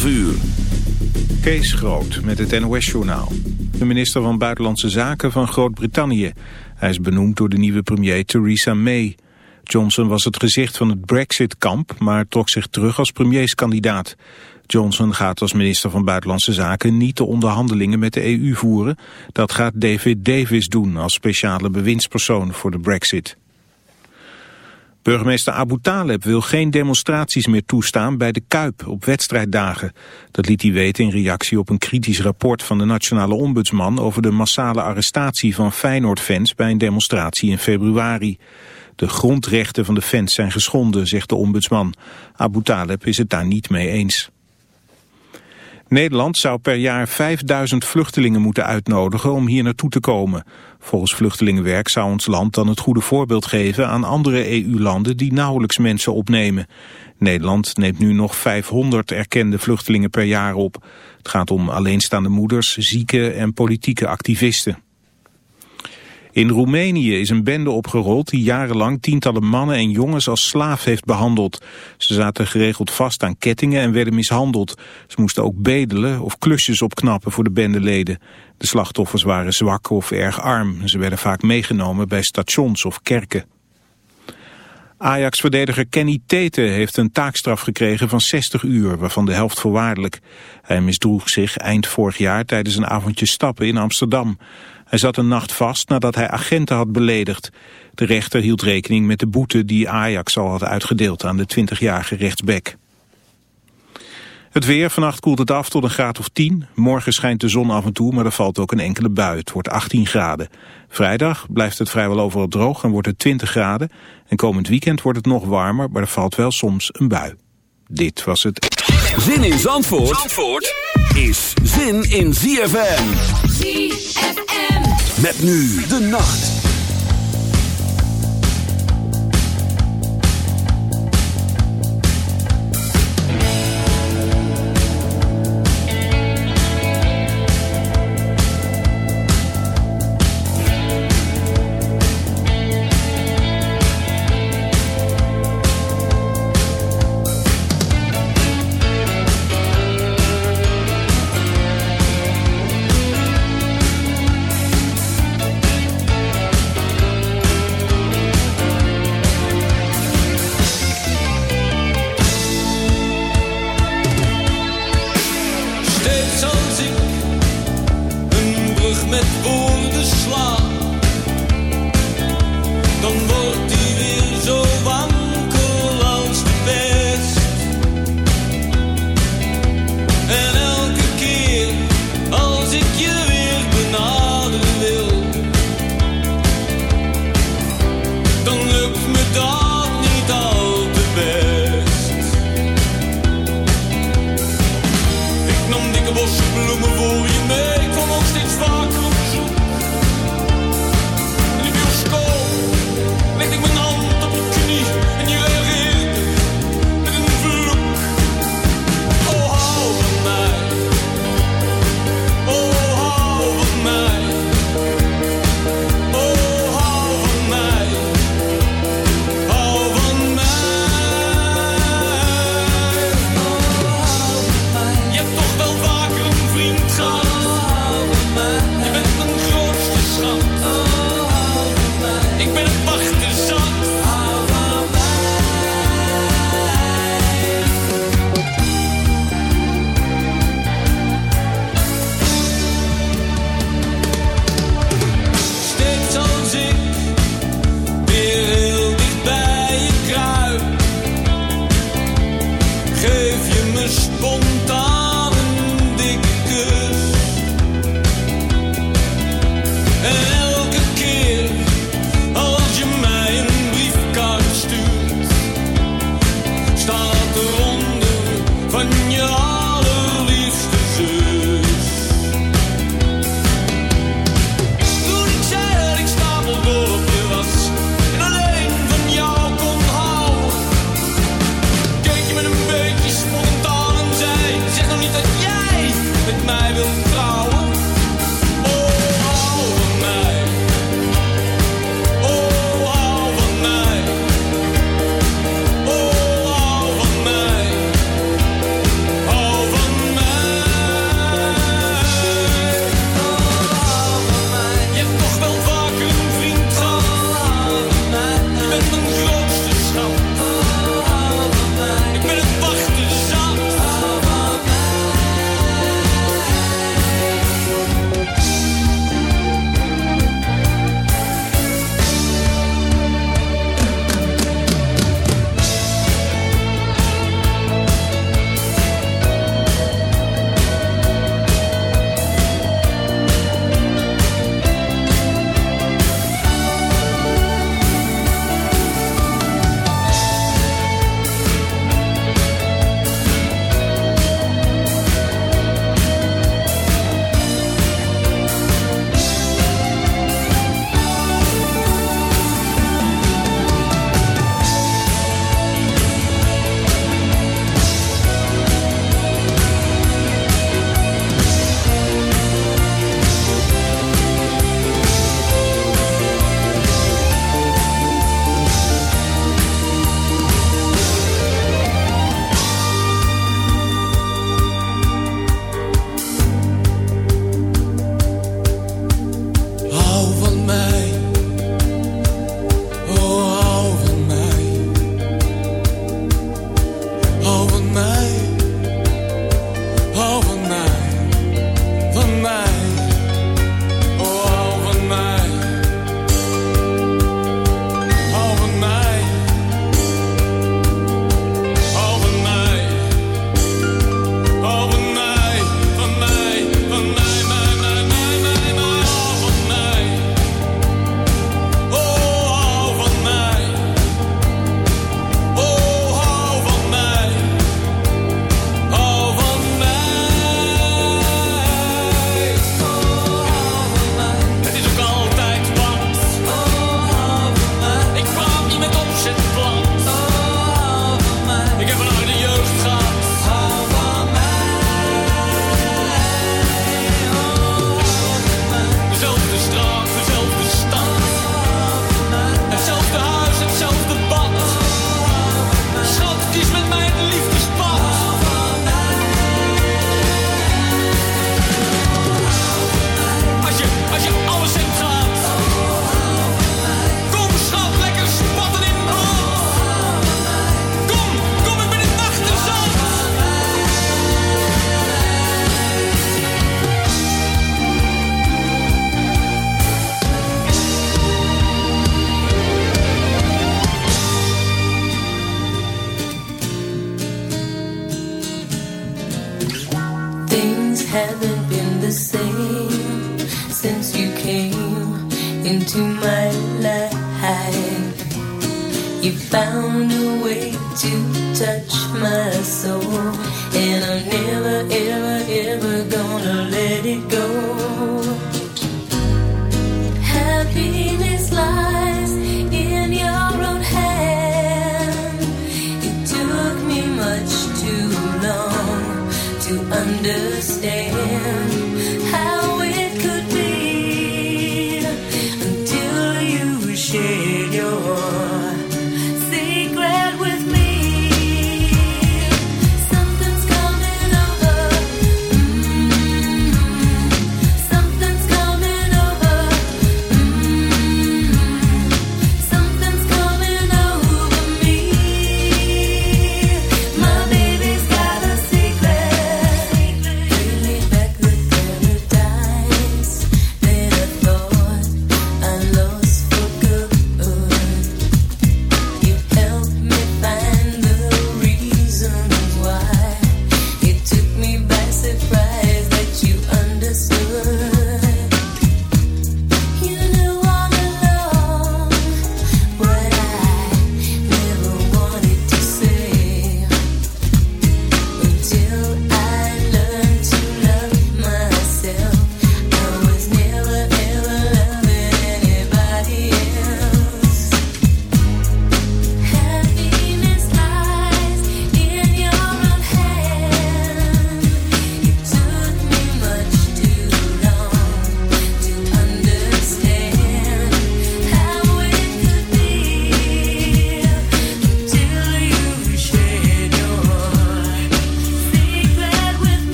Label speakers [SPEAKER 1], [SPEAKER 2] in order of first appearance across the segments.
[SPEAKER 1] 12 uur.
[SPEAKER 2] Kees Groot met het NOS-journaal. De minister van Buitenlandse Zaken van Groot-Brittannië. Hij is benoemd door de nieuwe premier Theresa May. Johnson was het gezicht van het Brexit-kamp, maar trok zich terug als premierskandidaat. Johnson gaat als minister van Buitenlandse Zaken niet de onderhandelingen met de EU voeren. Dat gaat David Davis doen als speciale bewindspersoon voor de Brexit. Burgemeester Abu Taleb wil geen demonstraties meer toestaan bij de Kuip op wedstrijddagen. Dat liet hij weten in reactie op een kritisch rapport van de nationale ombudsman over de massale arrestatie van Feyenoord-fans bij een demonstratie in februari. De grondrechten van de fans zijn geschonden, zegt de ombudsman. Abu Taleb is het daar niet mee eens. Nederland zou per jaar 5000 vluchtelingen moeten uitnodigen om hier naartoe te komen. Volgens Vluchtelingenwerk zou ons land dan het goede voorbeeld geven aan andere EU-landen die nauwelijks mensen opnemen. Nederland neemt nu nog 500 erkende vluchtelingen per jaar op. Het gaat om alleenstaande moeders, zieken en politieke activisten. In Roemenië is een bende opgerold die jarenlang tientallen mannen en jongens als slaaf heeft behandeld. Ze zaten geregeld vast aan kettingen en werden mishandeld. Ze moesten ook bedelen of klusjes opknappen voor de bendeleden. De slachtoffers waren zwak of erg arm. Ze werden vaak meegenomen bij stations of kerken. Ajax-verdediger Kenny Tete heeft een taakstraf gekregen van 60 uur, waarvan de helft voorwaardelijk. Hij misdroeg zich eind vorig jaar tijdens een avondje stappen in Amsterdam. Hij zat een nacht vast nadat hij agenten had beledigd. De rechter hield rekening met de boete die Ajax al had uitgedeeld aan de 20-jarige rechtsback. Het weer, vannacht koelt het af tot een graad of 10. Morgen schijnt de zon af en toe, maar er valt ook een enkele bui. Het wordt 18 graden. Vrijdag blijft het vrijwel overal droog en wordt het 20 graden. En komend weekend wordt het nog warmer, maar er valt wel soms een bui. Dit was het...
[SPEAKER 1] Zin in Zandvoort, Zandvoort is zin in ZFM. ZFM. Met nu de nacht.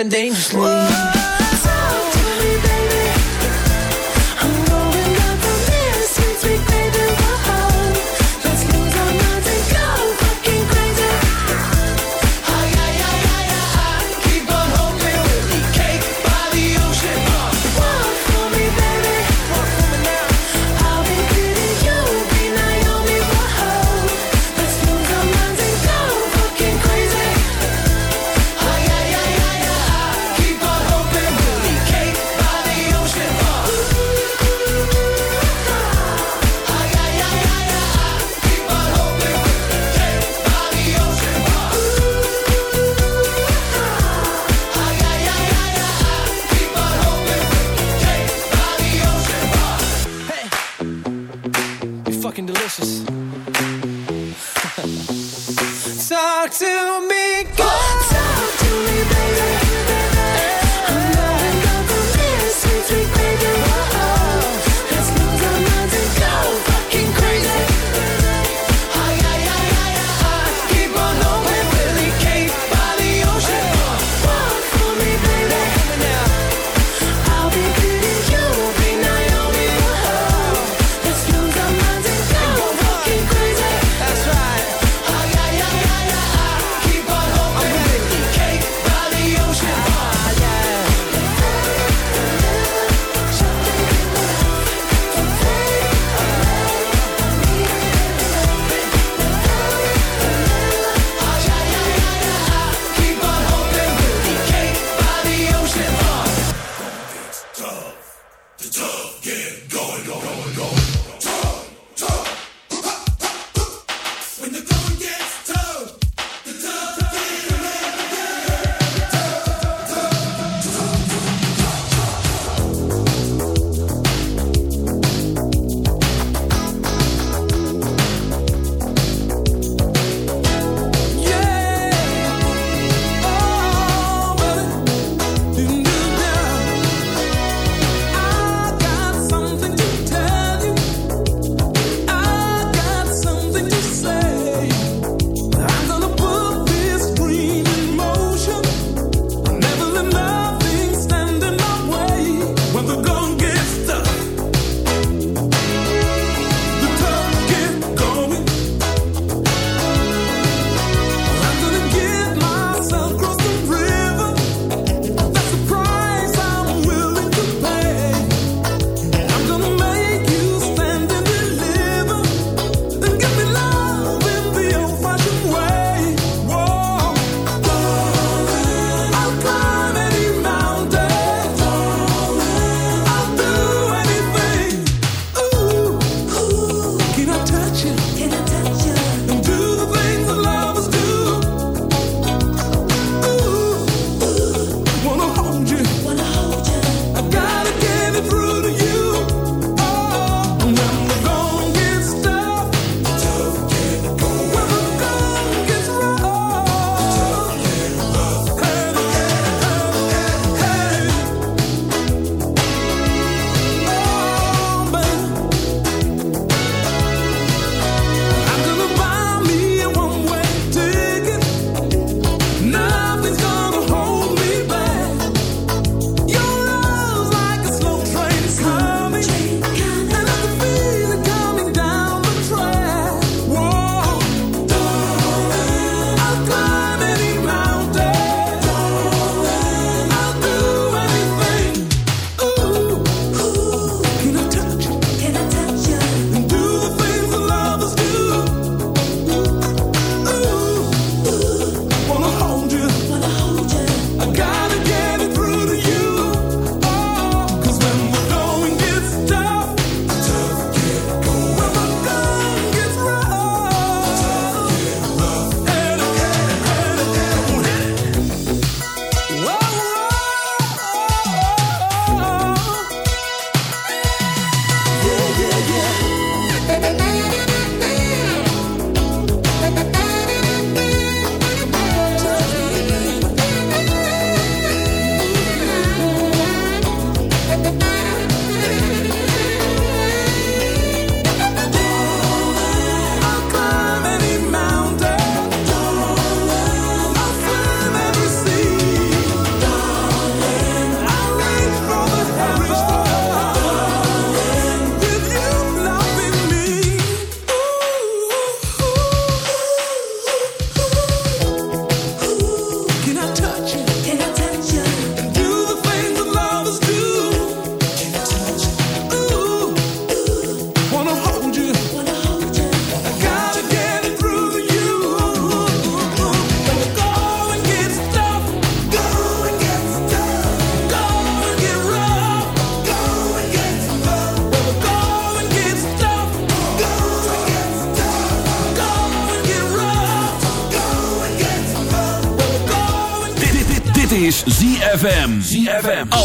[SPEAKER 3] been dangerous.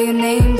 [SPEAKER 4] your
[SPEAKER 5] name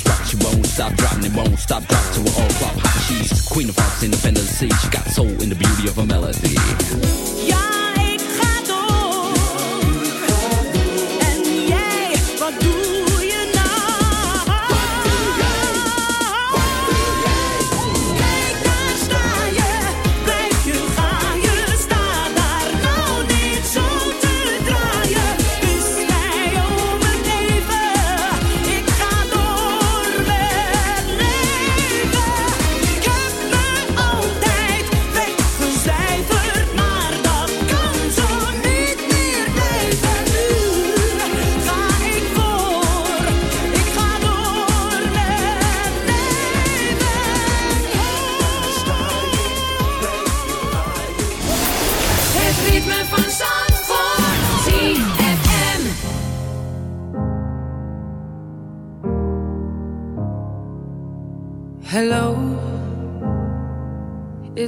[SPEAKER 3] This
[SPEAKER 6] rock she won't stop dropping it, won't stop dropping till we all flop. She's queen of hearts, independent sea. She got soul in the beauty of her melody.
[SPEAKER 7] Yeah.